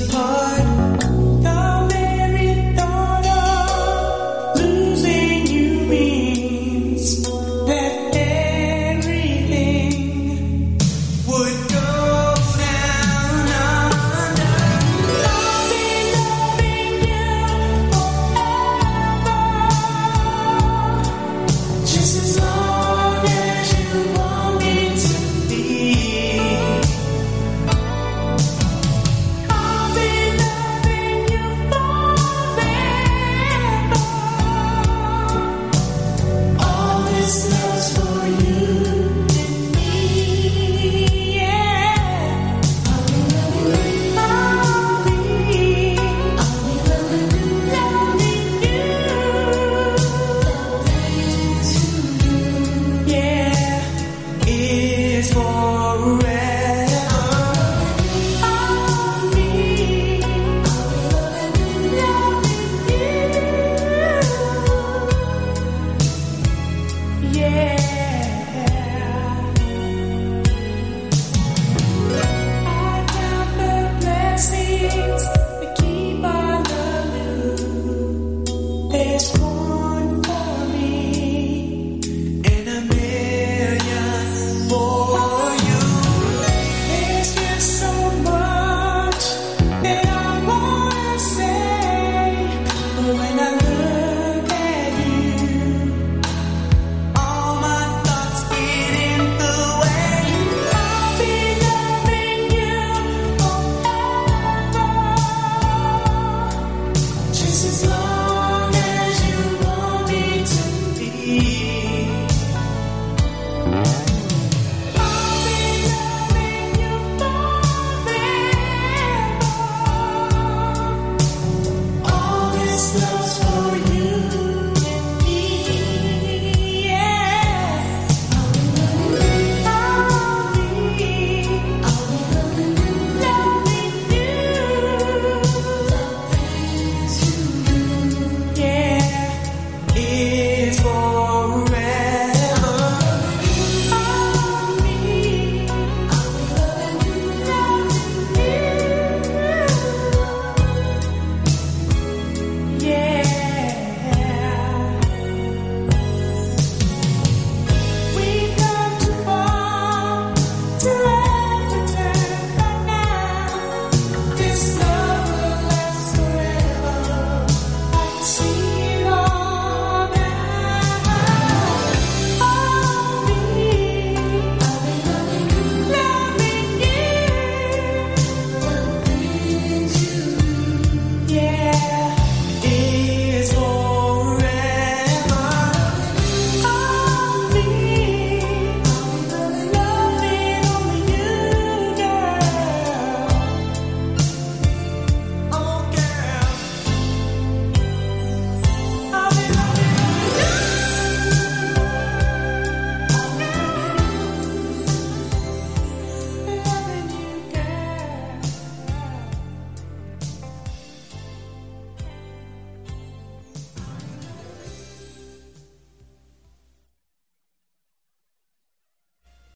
us part. Mm-hmm.